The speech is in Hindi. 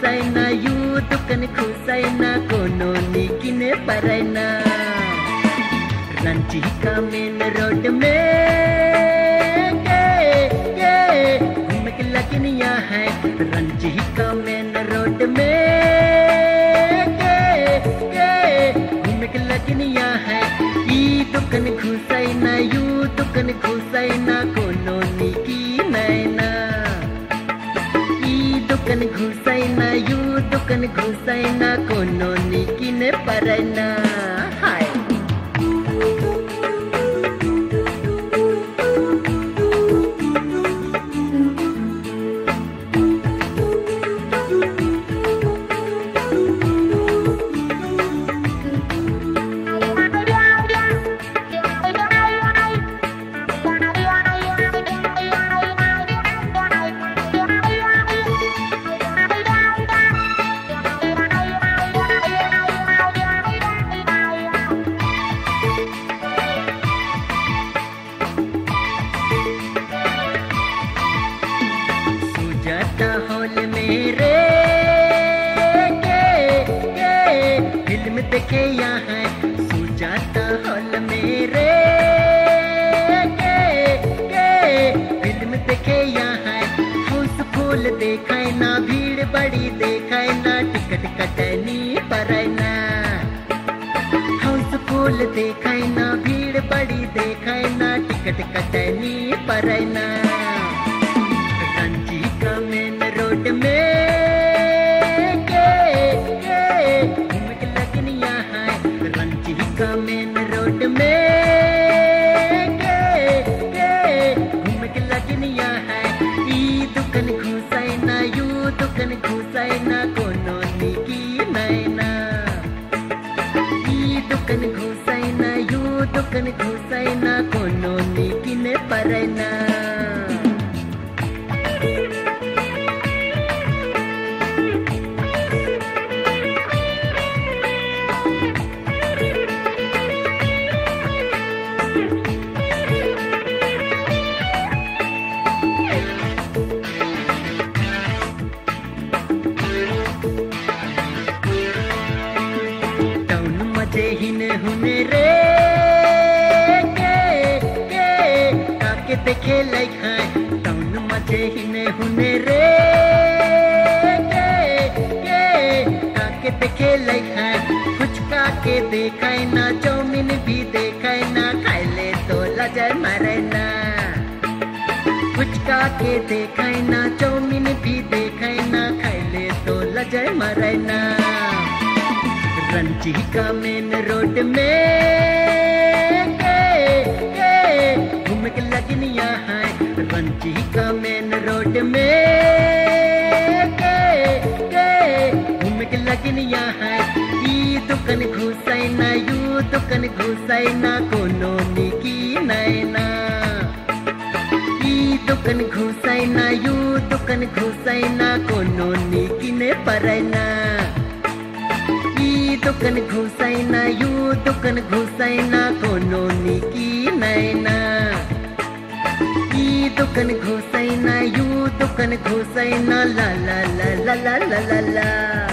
kusayna yutukan kusayna kononi kine parayna Ranchi का मेन रोड में ये ये घूम के लगनिया है। रांची का मेन रोड में ये ये घूम के लगनिया है। ई दुकान घुसैना यू दुकान घुसैना कोनो नी दुकन घुसैना कोनो निकिन परैना। के यहाँ सुजाता हॉल मेरे। के के, फ़िल्म देखे यहाँ फूस फूल देखे ना भीड़ बड़ी देखा ना टिकट कटनी पर ना। फूस फूल देखे ना भीड़ बड़ी देखे ना टिकट कटनी पर ना। मगन घुसैना को नीकिने परैना। हुने देखे लाइक है टाउन मज़े हिन हुने रे? के के, काके देखे लाइक है, कुछ काके देखाए ना, चाउमीन भी देखाए ना, खाए ले तो लजर मारे ना। कुछ काके देखाए ना, चाउमीन भी देखाए ना, खाए तो लजर मारे ना। रंची का मेन रोड में बंसी का मेन रोड में। के दुकान घुसै ना, यू दुकान घुसैना कोनो निकी नैना। दुकान घुसै ना, यू दुकान घुसै ना, कोनो निकी ने दुकान घुसै ना, यू दुकान ना, कोनो निकी नैना। दुकन घोसैना यू दुकन घोसैना ला ला ला ला ला ला ला।